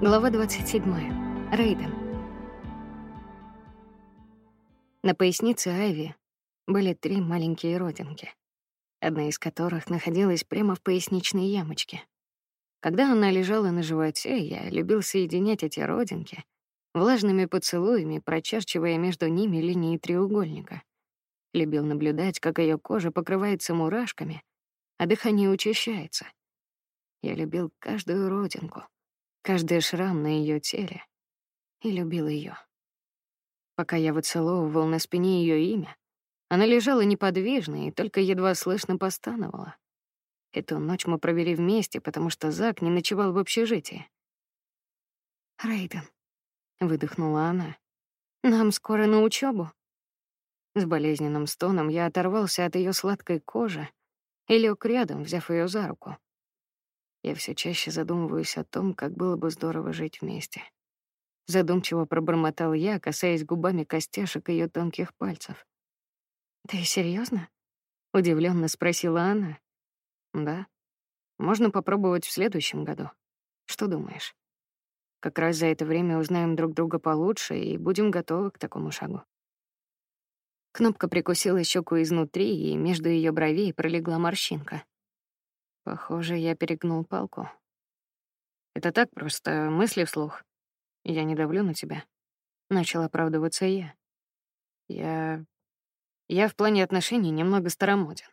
Глава 27. Рейден. На пояснице Айви были три маленькие родинки, одна из которых находилась прямо в поясничной ямочке. Когда она лежала на животе, я любил соединять эти родинки влажными поцелуями, прочерчивая между ними линии треугольника. Любил наблюдать, как ее кожа покрывается мурашками, а дыхание учащается. Я любил каждую родинку, каждый шрам на ее теле и любил ее. Пока я выцеловывал на спине ее имя, она лежала неподвижно и только едва слышно постановала. Эту ночь мы провели вместе, потому что Зак не ночевал в общежитии. «Рейден», — выдохнула она, — «нам скоро на учебу. С болезненным стоном я оторвался от ее сладкой кожи и лег рядом, взяв ее за руку. Я все чаще задумываюсь о том, как было бы здорово жить вместе. Задумчиво пробормотал я, касаясь губами костяшек ее тонких пальцев. Ты серьезно? удивленно спросила она. Да. Можно попробовать в следующем году. Что думаешь? Как раз за это время узнаем друг друга получше и будем готовы к такому шагу. Кнопка прикусила щеку изнутри, и между ее бровей пролегла морщинка. Похоже, я перегнул палку. Это так просто мысли вслух. Я не давлю на тебя. Начал оправдываться я. Я... Я в плане отношений немного старомоден.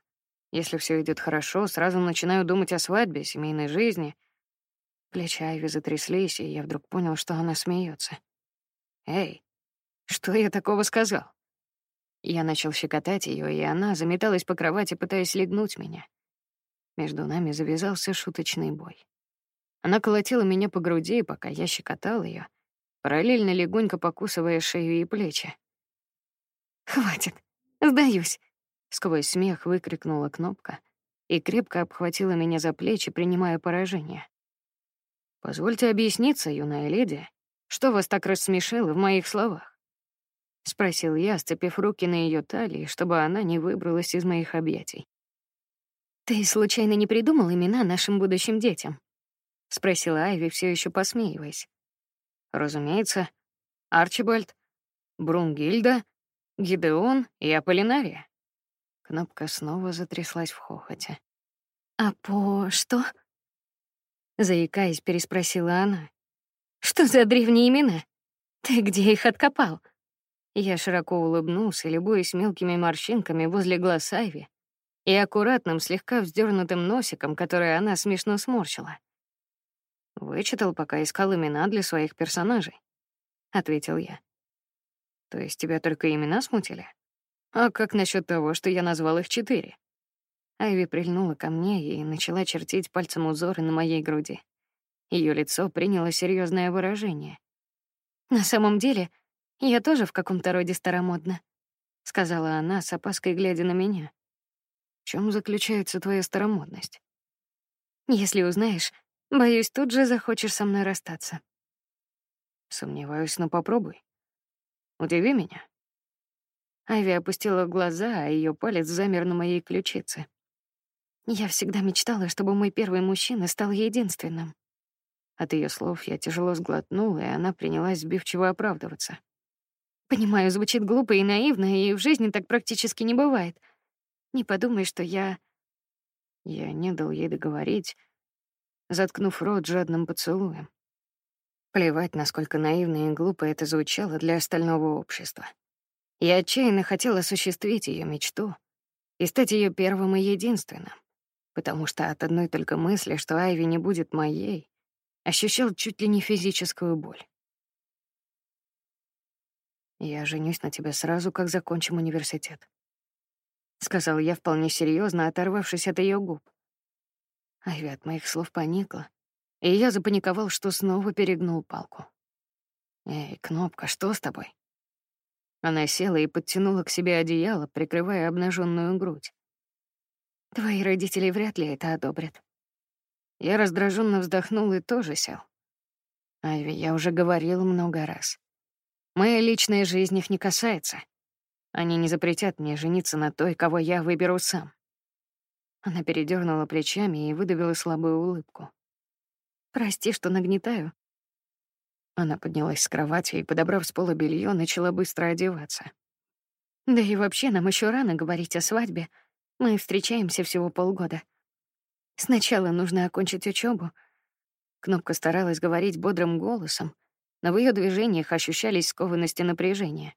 Если все идет хорошо, сразу начинаю думать о свадьбе, семейной жизни. Плечи Айви затряслись, и я вдруг понял, что она смеется. Эй, что я такого сказал? Я начал щекотать ее, и она заметалась по кровати, пытаясь легнуть меня. Между нами завязался шуточный бой. Она колотила меня по груди, пока я щекотал ее, параллельно легонько покусывая шею и плечи. «Хватит, сдаюсь!» — сквозь смех выкрикнула кнопка и крепко обхватила меня за плечи, принимая поражение. «Позвольте объясниться, юная леди, что вас так рассмешило в моих словах?» — спросил я, сцепив руки на ее талии, чтобы она не выбралась из моих объятий. «Ты случайно не придумал имена нашим будущим детям?» — спросила Айви, все еще посмеиваясь. «Разумеется. Арчибальд, Брунгильда, Гидеон и Аполлинария». Кнопка снова затряслась в хохоте. «А по что?» Заикаясь, переспросила она. «Что за древние имена? Ты где их откопал?» Я широко улыбнулся, любуясь мелкими морщинками возле глаз Айви, и аккуратным, слегка вздернутым носиком, который она смешно сморщила. «Вычитал, пока искал имена для своих персонажей», — ответил я. «То есть тебя только имена смутили? А как насчет того, что я назвал их четыре?» Айви прильнула ко мне и начала чертить пальцем узоры на моей груди. Ее лицо приняло серьезное выражение. «На самом деле, я тоже в каком-то роде старомодна», — сказала она, с опаской глядя на меня. В чем заключается твоя старомодность? Если узнаешь, боюсь, тут же захочешь со мной расстаться. Сомневаюсь, но попробуй. Удиви меня. Айви опустила глаза, а ее палец замер на моей ключице. Я всегда мечтала, чтобы мой первый мужчина стал единственным. От ее слов я тяжело сглотнула, и она принялась сбивчиво оправдываться. Понимаю, звучит глупо и наивно, и в жизни так практически не бывает — не подумай, что я... Я не дал ей договорить, заткнув рот жадным поцелуем. Плевать, насколько наивно и глупо это звучало для остального общества. Я отчаянно хотел осуществить ее мечту и стать ее первым и единственным, потому что от одной только мысли, что Айви не будет моей, ощущал чуть ли не физическую боль. Я женюсь на тебе сразу, как закончим университет сказал я вполне серьезно, оторвавшись от ее губ. Айви от моих слов поникла, и я запаниковал, что снова перегнул палку. «Эй, Кнопка, что с тобой?» Она села и подтянула к себе одеяло, прикрывая обнаженную грудь. «Твои родители вряд ли это одобрят». Я раздраженно вздохнул и тоже сел. Айви, я уже говорил много раз. Моя личная жизнь их не касается. Они не запретят мне жениться на той, кого я выберу сам. Она передернула плечами и выдавила слабую улыбку. Прости, что нагнетаю. Она поднялась с кровати и, подобрав с пола белье, начала быстро одеваться. Да и вообще нам еще рано говорить о свадьбе. Мы встречаемся всего полгода. Сначала нужно окончить учебу. Кнопка старалась говорить бодрым голосом, но в ее движениях ощущались скованность и напряжение.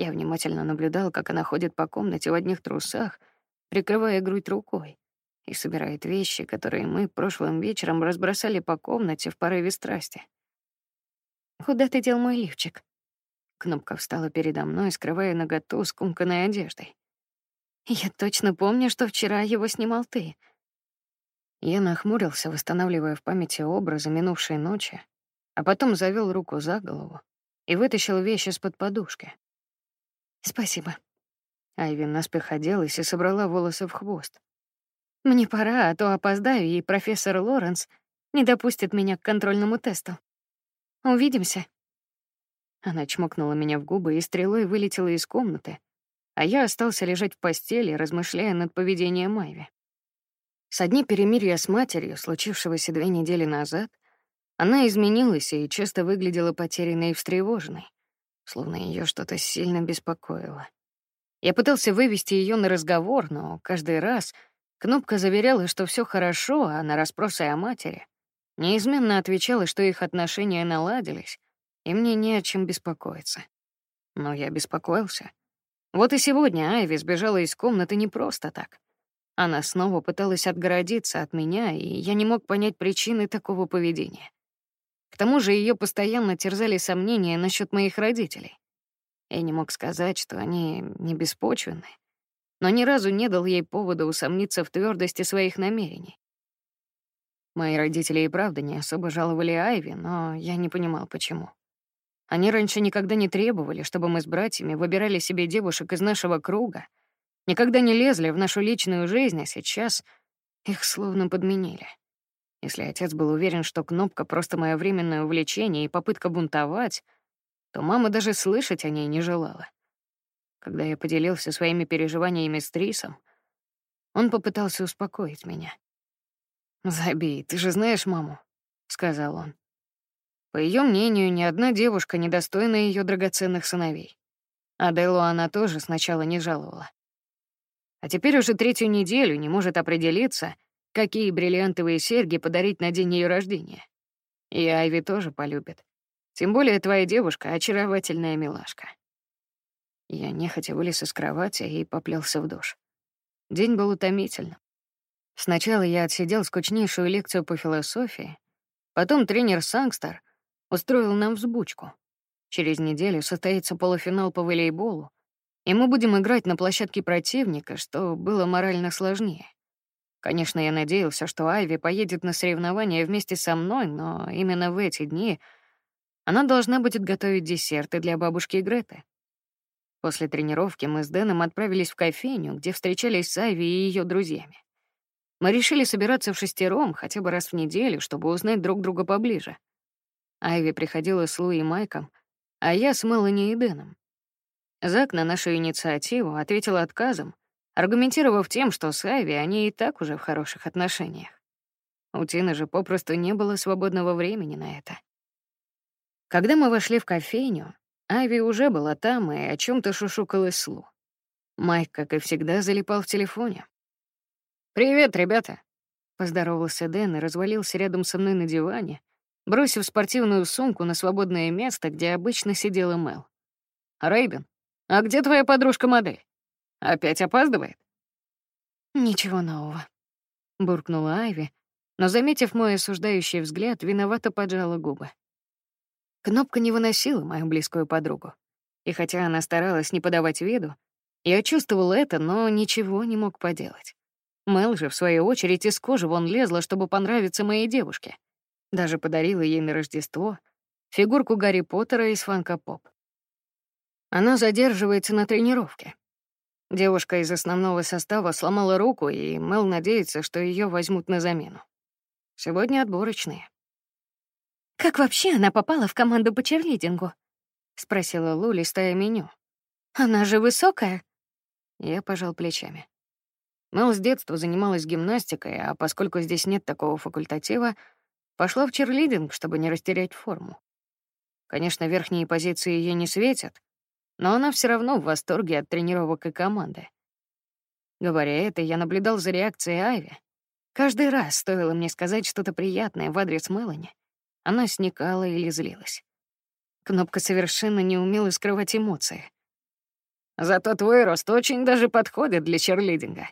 Я внимательно наблюдал, как она ходит по комнате в одних трусах, прикрывая грудь рукой, и собирает вещи, которые мы прошлым вечером разбросали по комнате в порыве страсти. «Куда ты дел мой лифчик?» Кнопка встала передо мной, скрывая наготу скомканной одеждой. «Я точно помню, что вчера его снимал ты». Я нахмурился, восстанавливая в памяти образы минувшей ночи, а потом завел руку за голову и вытащил вещи из-под подушки. «Спасибо». Айви наспех оделась и собрала волосы в хвост. «Мне пора, а то опоздаю, и профессор Лоренс не допустит меня к контрольному тесту. Увидимся». Она чмокнула меня в губы и стрелой вылетела из комнаты, а я остался лежать в постели, размышляя над поведением Майви. Со дня перемирия с матерью, случившегося две недели назад, она изменилась и часто выглядела потерянной и встревоженной, словно ее что-то сильно беспокоило. Я пытался вывести ее на разговор, но каждый раз кнопка заверяла, что все хорошо, а на расспросы о матери неизменно отвечала, что их отношения наладились, и мне не о чем беспокоиться. Но я беспокоился. Вот и сегодня Айви сбежала из комнаты не просто так. Она снова пыталась отгородиться от меня, и я не мог понять причины такого поведения. К тому же ее постоянно терзали сомнения насчет моих родителей. Я не мог сказать, что они не беспочвенны, но ни разу не дал ей повода усомниться в твердости своих намерений. Мои родители и правда не особо жаловали Айви, но я не понимал, почему. Они раньше никогда не требовали, чтобы мы с братьями выбирали себе девушек из нашего круга, никогда не лезли в нашу личную жизнь, а сейчас их словно подменили. Если отец был уверен, что кнопка — просто мое временное увлечение и попытка бунтовать, то мама даже слышать о ней не желала. Когда я поделился своими переживаниями с Трисом, он попытался успокоить меня. «Забей, ты же знаешь маму», — сказал он. По ее мнению, ни одна девушка не достойна ее драгоценных сыновей. Аделу она тоже сначала не жаловала. А теперь уже третью неделю не может определиться, какие бриллиантовые серьги подарить на день ее рождения. И Айви тоже полюбит. Тем более твоя девушка — очаровательная милашка. Я нехотя вылез из кровати и поплелся в душ. День был утомительным. Сначала я отсидел скучнейшую лекцию по философии, потом тренер Сангстер устроил нам взбучку. Через неделю состоится полуфинал по волейболу, и мы будем играть на площадке противника, что было морально сложнее. Конечно, я надеялся, что Айви поедет на соревнования вместе со мной, но именно в эти дни она должна будет готовить десерты для бабушки Греты. После тренировки мы с Дэном отправились в кофейню, где встречались с Айви и ее друзьями. Мы решили собираться в шестером хотя бы раз в неделю, чтобы узнать друг друга поближе. Айви приходила с Лу и Майком, а я с Мелани и Дэном. Зак на нашу инициативу ответил отказом, аргументировав тем, что с Айви они и так уже в хороших отношениях. У Тины же попросту не было свободного времени на это. Когда мы вошли в кофейню, Айви уже была там и о чем то шушукалась с Лу. Майк, как и всегда, залипал в телефоне. «Привет, ребята!» — поздоровался Дэн и развалился рядом со мной на диване, бросив спортивную сумку на свободное место, где обычно сидела Мел. «Рейбен, а где твоя подружка-модель? Опять опаздывает?» «Ничего нового», — буркнула Айви, но, заметив мой осуждающий взгляд, виновато поджала губы. Кнопка не выносила мою близкую подругу. И хотя она старалась не подавать виду, я чувствовал это, но ничего не мог поделать. Мел же, в свою очередь, из кожи вон лезла, чтобы понравиться моей девушке. Даже подарила ей на Рождество фигурку Гарри Поттера из фанка-поп. Она задерживается на тренировке. Девушка из основного состава сломала руку, и Мел надеется, что ее возьмут на замену. Сегодня отборочные. «Как вообще она попала в команду по черлидингу?» — спросила Лу, листая меню. «Она же высокая?» Я пожал плечами. Мел с детства занималась гимнастикой, а поскольку здесь нет такого факультатива, Пошла в черлидинг, чтобы не растерять форму. Конечно, верхние позиции ей не светят, но она все равно в восторге от тренировок и команды. Говоря это, я наблюдал за реакцией Айви. Каждый раз стоило мне сказать что-то приятное в адрес Мелани, она сникала или злилась. Кнопка совершенно не умела скрывать эмоции. Зато твой рост очень даже подходит для черлидинга.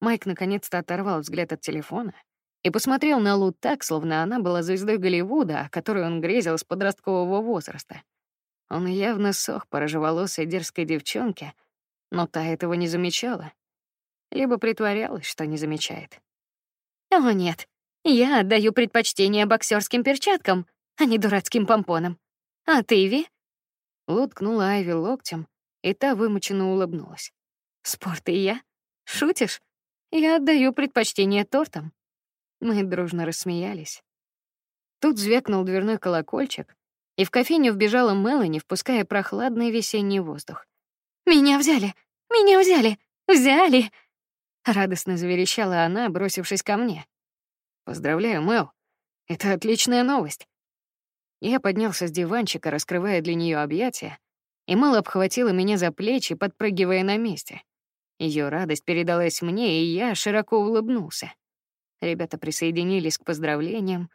Майк наконец-то оторвал взгляд от телефона и посмотрел на Лу так, словно она была звездой Голливуда, о которой он грезил с подросткового возраста. Он явно сох по рыжеволосой дерзкой девчонке, но та этого не замечала. Либо притворялась, что не замечает. «О, нет, я отдаю предпочтение боксерским перчаткам, а не дурацким помпонам. А ты, Ви?» Лу ткнула Айви локтем, и та вымученно улыбнулась. «Спорт и я? Шутишь? Я отдаю предпочтение тортам». Мы дружно рассмеялись. Тут звякнул дверной колокольчик, и в кофейню вбежала Мелани, впуская прохладный весенний воздух. «Меня взяли! Меня взяли! Взяли!» Радостно заверещала она, бросившись ко мне. «Поздравляю, Мел. Это отличная новость». Я поднялся с диванчика, раскрывая для нее объятия, и Мел обхватила меня за плечи, подпрыгивая на месте. Ее радость передалась мне, и я широко улыбнулся. Ребята присоединились к поздравлениям,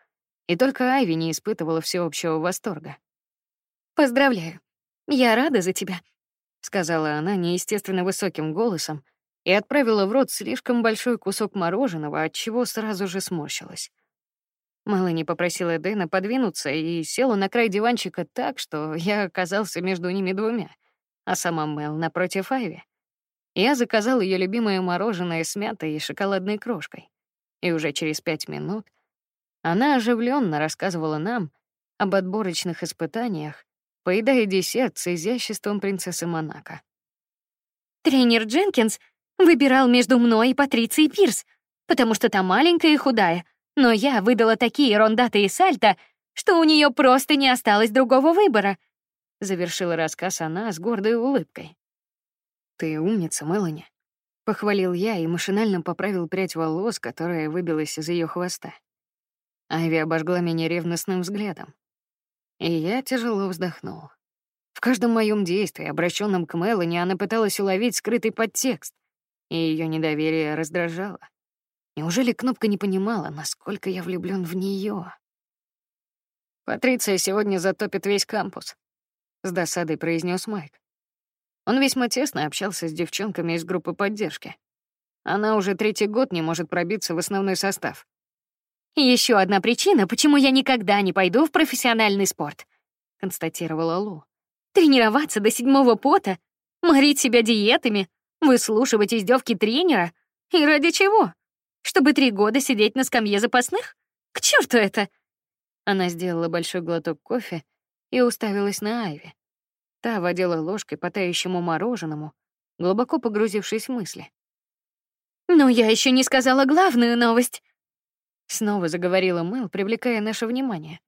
и только Айви не испытывала всеобщего восторга. «Поздравляю. Я рада за тебя», — сказала она неестественно высоким голосом и отправила в рот слишком большой кусок мороженого, от чего сразу же сморщилась. Мелани попросила Дэна подвинуться и села на край диванчика так, что я оказался между ними двумя, а сама Мел напротив Айви. Я заказал ее любимое мороженое с мятой и шоколадной крошкой и уже через пять минут она оживленно рассказывала нам об отборочных испытаниях, поедая десерт с изяществом принцессы Монако. Тренер Дженкинс выбирал между мной и Патрицией Пирс, потому что та маленькая и худая, но я выдала такие рондатые сальто, что у нее просто не осталось другого выбора. Завершила рассказ она с гордой улыбкой. Ты умница, Мелани. Похвалил я и машинально поправил прядь волос, которая выбилась из ее хвоста. Айви обожгла меня ревностным взглядом. И я тяжело вздохнул. В каждом моем действии, обращенном к Мелани, она пыталась уловить скрытый подтекст, и ее недоверие раздражало. Неужели Кнопка не понимала, насколько я влюблен в нее? Патриция сегодня затопит весь кампус, с досадой произнес Майк. Он весьма тесно общался с девчонками из группы поддержки. Она уже третий год не может пробиться в основной состав. Еще одна причина, почему я никогда не пойду в профессиональный спорт, констатировала Лу. Тренироваться до седьмого пота, морить себя диетами, выслушивать издевки тренера. И ради чего? Чтобы три года сидеть на скамье запасных? К черту это! Она сделала большой глоток кофе и уставилась на Айви. Та водила ложкой по тающему мороженому, глубоко погрузившись в мысли. «Но я еще не сказала главную новость», — снова заговорила Мэл, привлекая наше внимание.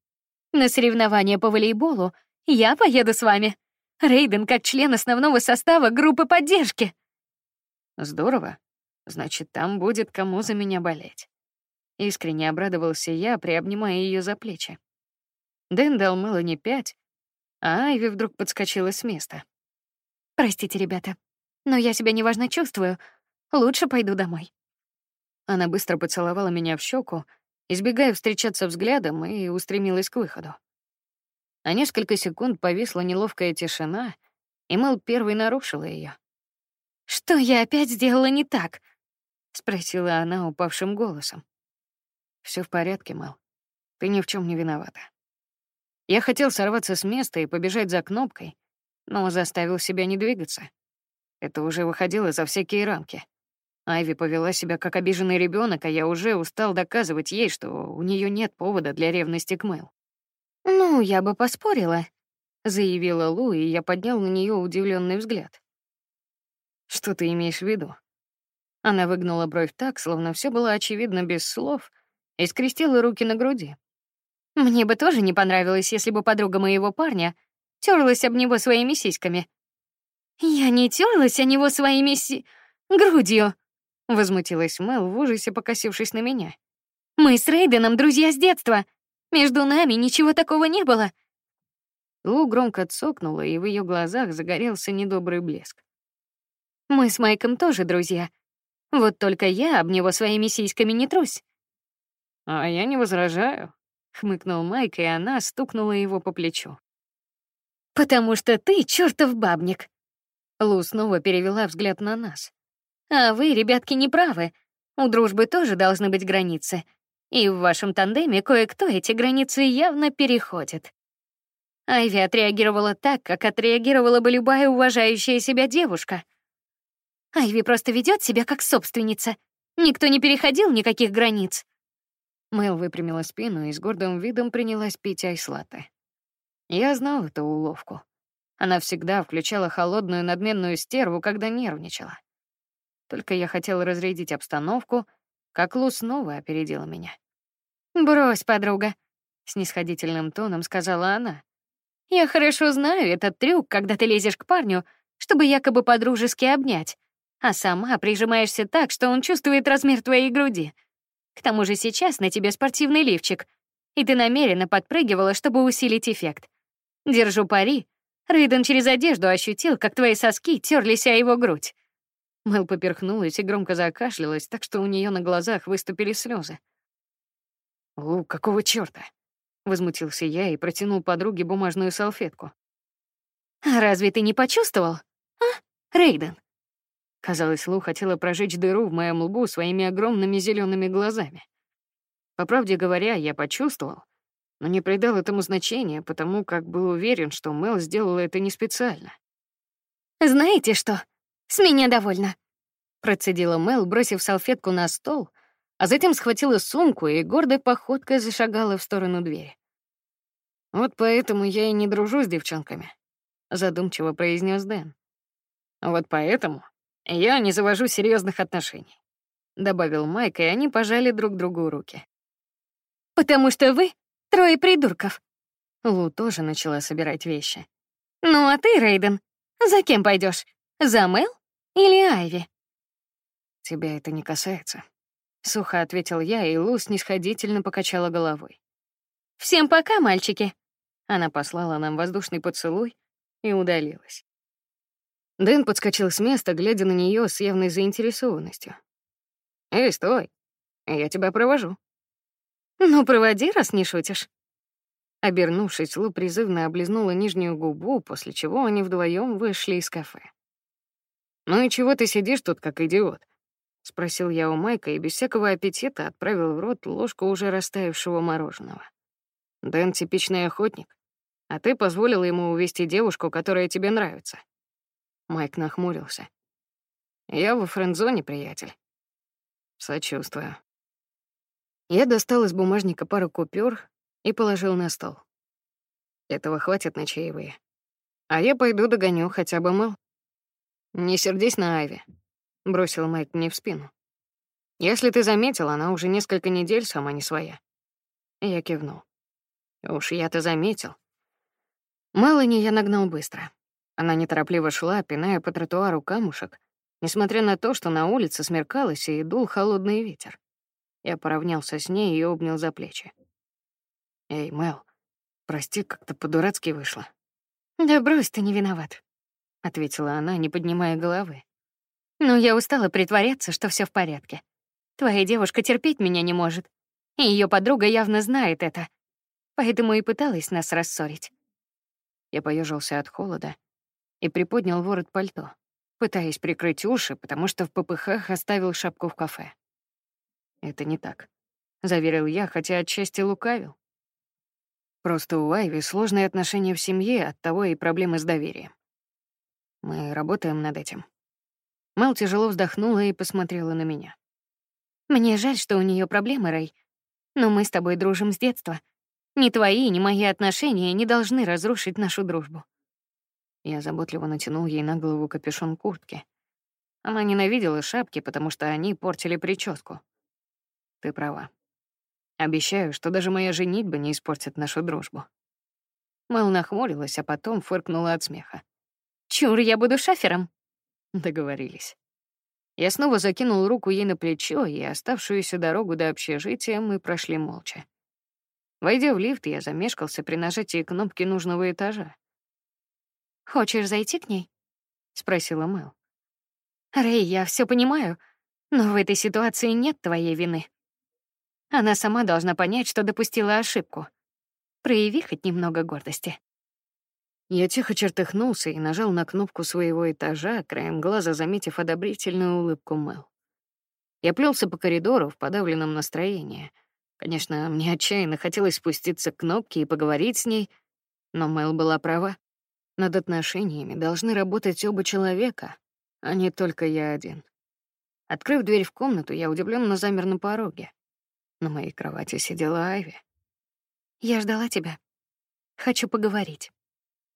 «На соревнования по волейболу я поеду с вами. Рейден как член основного состава группы поддержки». «Здорово. Значит, там будет кому за меня болеть». Искренне обрадовался я, приобнимая ее за плечи. Дэн дал Мелани пять, а Айви вдруг подскочила с места. «Простите, ребята, но я себя неважно чувствую. Лучше пойду домой». Она быстро поцеловала меня в щеку, избегая встречаться взглядом, и устремилась к выходу. На несколько секунд повисла неловкая тишина, и Мэл первой нарушила ее. «Что я опять сделала не так?» — спросила она упавшим голосом. Все в порядке, Мэл. Ты ни в чем не виновата. Я хотел сорваться с места и побежать за кнопкой, но заставил себя не двигаться. Это уже выходило за всякие рамки. Айви повела себя как обиженный ребенок, а я уже устал доказывать ей, что у нее нет повода для ревности к Мэл. «Ну, я бы поспорила», — заявила Лу, и я поднял на нее удивленный взгляд. «Что ты имеешь в виду?» Она выгнула бровь так, словно все было очевидно без слов, и скрестила руки на груди. Мне бы тоже не понравилось, если бы подруга моего парня терлась об него своими сиськами. Я не терлась о него своими си... грудью, возмутилась Мэл в ужасе, покосившись на меня. Мы с Рейденом друзья с детства. Между нами ничего такого не было. Лу громко цокнула, и в ее глазах загорелся недобрый блеск. Мы с Майком тоже друзья. Вот только я об него своими сиськами не трусь. А я не возражаю, хмыкнул Майк, и она стукнула его по плечу. Потому что ты чертов бабник. Лу снова перевела взгляд на нас. А вы, ребятки, не правы. У дружбы тоже должны быть границы. И в вашем тандеме кое-кто эти границы явно переходит. Айви отреагировала так, как отреагировала бы любая уважающая себя девушка. Айви просто ведет себя как собственница. Никто не переходил никаких границ. Мэл выпрямила спину и с гордым видом принялась пить айслаты. Я знал эту уловку. Она всегда включала холодную надменную стерву, когда нервничала. Только я хотел разрядить обстановку, как Лу снова опередила меня. «Брось, подруга», — снисходительным тоном сказала она. «Я хорошо знаю этот трюк, когда ты лезешь к парню, чтобы якобы подружески обнять, а сама прижимаешься так, что он чувствует размер твоей груди. К тому же сейчас на тебе спортивный лифчик, и ты намеренно подпрыгивала, чтобы усилить эффект. Держу пари. Рейден через одежду ощутил, как твои соски терлись о его грудь. Мэл поперхнулась и громко закашлялась, так что у нее на глазах выступили слезы. «Лу, какого чёрта?» — возмутился я и протянул подруге бумажную салфетку. «А разве ты не почувствовал, а, Рейден?» Казалось, Лу хотела прожечь дыру в моем лбу своими огромными зелеными глазами. По правде говоря, я почувствовал, но не придал этому значения, потому как был уверен, что Мел сделала это не специально. «Знаете что? С меня довольно», — процедила Мел, бросив салфетку на стол, а затем схватила сумку и гордой походкой зашагала в сторону двери. «Вот поэтому я и не дружу с девчонками», — задумчиво произнес Дэн. «Вот поэтому я не завожу серьезных отношений, добавил Майк, и они пожали друг другу руки. Потому что вы трое придурков. Лу тоже начала собирать вещи. Ну а ты, Рейден, за кем пойдешь? За Мэл или Айви? Тебя это не касается, сухо ответил я, и Лу снисходительно покачала головой. Всем пока, мальчики. Она послала нам воздушный поцелуй и удалилась. Дэн подскочил с места, глядя на нее с явной заинтересованностью. «Эй, стой! Я тебя провожу». «Ну, проводи, раз не шутишь». Обернувшись, Лу призывно облизнула нижнюю губу, после чего они вдвоем вышли из кафе. «Ну и чего ты сидишь тут, как идиот?» — спросил я у Майка и без всякого аппетита отправил в рот ложку уже растаявшего мороженого. «Дэн — типичный охотник, а ты позволила ему увести девушку, которая тебе нравится. Майк нахмурился. Я во френдзоне, приятель. Сочувствую. Я достал из бумажника пару купюр и положил на стол. Этого хватит на чаевые. А я пойду догоню хотя бы Мэл. Не сердись на Айви, бросил Майк мне в спину. Если ты заметил, она уже несколько недель сама не своя. Я кивнул. Уж я-то заметил. Мелани я нагнал быстро. Она неторопливо шла, пиная по тротуару камушек, несмотря на то, что на улице смеркалось и дул холодный ветер. Я поравнялся с ней и обнял за плечи. «Эй, Мел, прости, как-то по-дурацки вышло». «Да брось, ты не виноват», — ответила она, не поднимая головы. «Но я устала притворяться, что все в порядке. Твоя девушка терпеть меня не может, и ее подруга явно знает это, поэтому и пыталась нас рассорить». Я поежился от холода, и приподнял ворот пальто, пытаясь прикрыть уши, потому что в попыхах оставил шапку в кафе. «Это не так», — заверил я, хотя отчасти лукавил. Просто у Айви сложные отношения в семье, оттого и проблемы с доверием. Мы работаем над этим. Мэл тяжело вздохнула и посмотрела на меня. «Мне жаль, что у нее проблемы, Рэй, но мы с тобой дружим с детства. Ни твои, ни мои отношения не должны разрушить нашу дружбу. Я заботливо натянул ей на голову капюшон куртки. Она ненавидела шапки, потому что они портили прическу. Ты права. Обещаю, что даже моя женитьба не испортит нашу дружбу. Мэл нахмурилась, а потом фыркнула от смеха. «Чур, я буду шафером». Договорились. Я снова закинул руку ей на плечо, и оставшуюся дорогу до общежития мы прошли молча. Войдя в лифт, я замешкался при нажатии кнопки нужного этажа. «Хочешь зайти к ней?» — спросила Мэл. «Рэй, я все понимаю, но в этой ситуации нет твоей вины. Она сама должна понять, что допустила ошибку. Прояви хоть немного гордости». Я тихо чертыхнулся и нажал на кнопку своего этажа, краем глаза заметив одобрительную улыбку Мэл. Я плелся по коридору в подавленном настроении. Конечно, мне отчаянно хотелось спуститься к кнопке и поговорить с ней, но Мэл была права. Над отношениями должны работать оба человека, а не только я один. Открыв дверь в комнату, я удивленно замер на пороге. На моей кровати сидела Айви. «Я ждала тебя. Хочу поговорить», —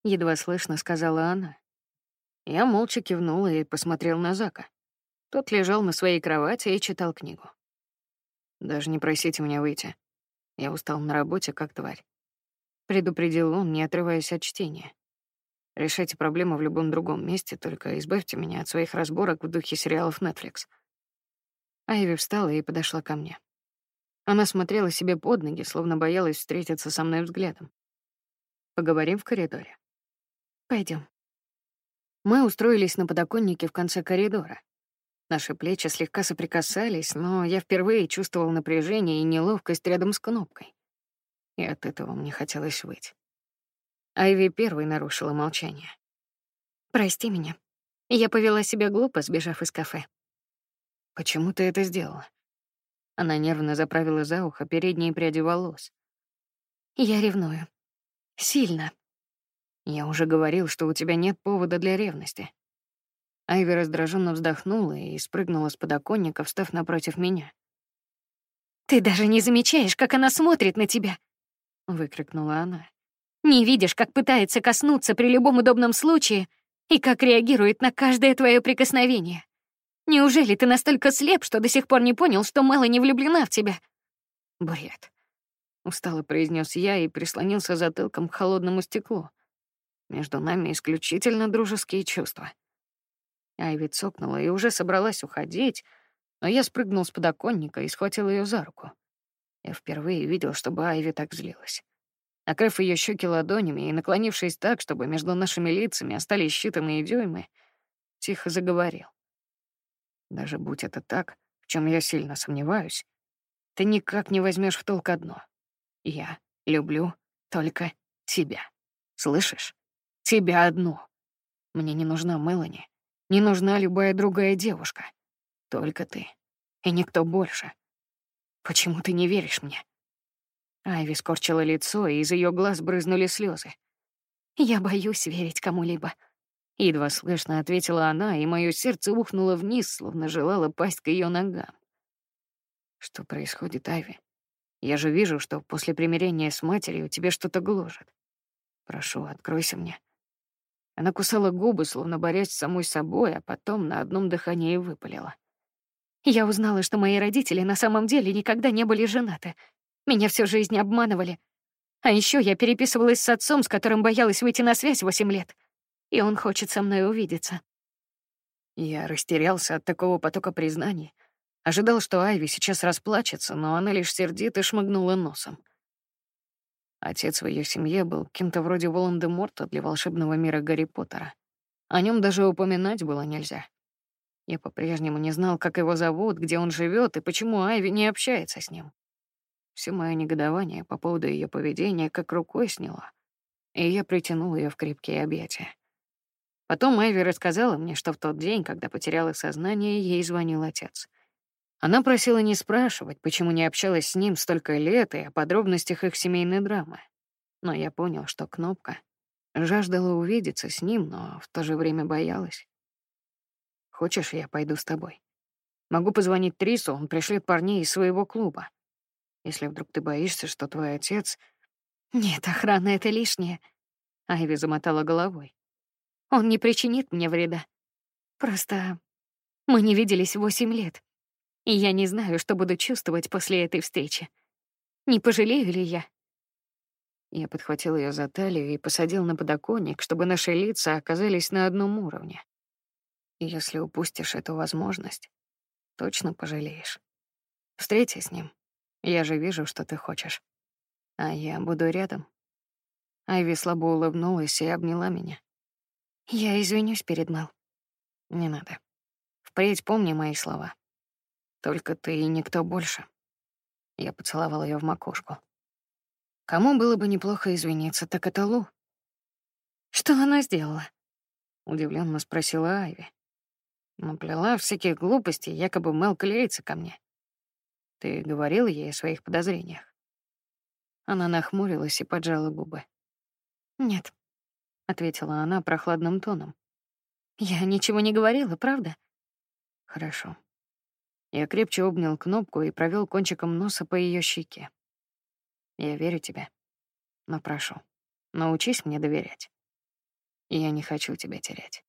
едва слышно сказала она. Я молча кивнул и посмотрел на Зака. Тот лежал на своей кровати и читал книгу. «Даже не просите меня выйти. Я устал на работе, как тварь». Предупредил он, не отрываясь от чтения. Решайте проблему в любом другом месте, только избавьте меня от своих разборок в духе сериалов Netflix. Айви встала и подошла ко мне. Она смотрела себе под ноги, словно боялась встретиться со мной взглядом. Поговорим в коридоре. Пойдем. Мы устроились на подоконнике в конце коридора. Наши плечи слегка соприкасались, но я впервые чувствовал напряжение и неловкость рядом с кнопкой. И от этого мне хотелось выйти. Айви первой нарушила молчание. «Прости меня. Я повела себя глупо, сбежав из кафе». «Почему ты это сделала?» Она нервно заправила за ухо передние пряди волос. «Я ревную. Сильно». «Я уже говорил, что у тебя нет повода для ревности». Айви раздраженно вздохнула и спрыгнула с подоконника, встав напротив меня. «Ты даже не замечаешь, как она смотрит на тебя!» — выкрикнула она. Не видишь, как пытается коснуться при любом удобном случае и как реагирует на каждое твое прикосновение. Неужели ты настолько слеп, что до сих пор не понял, что Мэла не влюблена в тебя? Бред. Устало произнес я и прислонился затылком к холодному стеклу. Между нами исключительно дружеские чувства. Айви цокнула и уже собралась уходить, но я спрыгнул с подоконника и схватил ее за руку. Я впервые видел, чтобы Айви так злилась. Накрыв ее щеки ладонями и наклонившись так, чтобы между нашими лицами остались считанные дюймы, тихо заговорил. Даже будь это так, в чем я сильно сомневаюсь, ты никак не возьмешь в толк одно. Я люблю только тебя. Слышишь? Тебя одну. Мне не нужна Мелани, не нужна любая другая девушка. Только ты. И никто больше. Почему ты не веришь мне? Айви скорчила лицо, и из ее глаз брызнули слезы. «Я боюсь верить кому-либо», — едва слышно ответила она, и мое сердце ухнуло вниз, словно желало пасть к ее ногам. «Что происходит, Айви? Я же вижу, что после примирения с матерью тебе что-то гложет. Прошу, откройся мне». Она кусала губы, словно борясь с самой собой, а потом на одном дыхании выпалила. «Я узнала, что мои родители на самом деле никогда не были женаты. Меня всю жизнь обманывали. А еще я переписывалась с отцом, с которым боялась выйти на связь восемь лет. И он хочет со мной увидеться. Я растерялся от такого потока признаний. Ожидал, что Айви сейчас расплачется, но она лишь сердито шмыгнула носом. Отец в ее семье был кем-то вроде Волан-де-Морта для волшебного мира Гарри Поттера. О нем даже упоминать было нельзя. Я по-прежнему не знал, как его зовут, где он живет и почему Айви не общается с ним. Все мое негодование по поводу ее поведения как рукой сняло, и я притянул ее в крепкие объятия. Потом Эви рассказала мне, что в тот день, когда потеряла сознание, ей звонил отец. Она просила не спрашивать, почему не общалась с ним столько лет и о подробностях их семейной драмы. Но я понял, что Кнопка жаждала увидеться с ним, но в то же время боялась. «Хочешь, я пойду с тобой? Могу позвонить Трису, он пришлет парней из своего клуба. Если вдруг ты боишься, что твой отец... Нет, охрана — это лишнее. Айви замотала головой. Он не причинит мне вреда. Просто мы не виделись восемь лет. И я не знаю, что буду чувствовать после этой встречи. Не пожалею ли я? Я подхватил ее за талию и посадил на подоконник, чтобы наши лица оказались на одном уровне. Если упустишь эту возможность, точно пожалеешь. Встреться с ним, я же вижу, что ты хочешь. А я буду рядом. Айви слабо улыбнулась и обняла меня. Я извинюсь перед Мэл. Не надо. Впредь помни мои слова. Только ты и никто больше. Я поцеловал ее в макушку. Кому было бы неплохо извиниться, так это Лу. Что она сделала? Удивленно спросила Айви. Наплела всяких глупостей, якобы Мел клеится ко мне. Ты говорил ей о своих подозрениях? Она нахмурилась и поджала губы. Нет, ответила она прохладным тоном. Я ничего не говорила, правда? Хорошо. Я крепче обнял кнопку и провел кончиком носа по ее щеке. Я верю тебе, но прошу, научись мне доверять. Я не хочу тебя терять.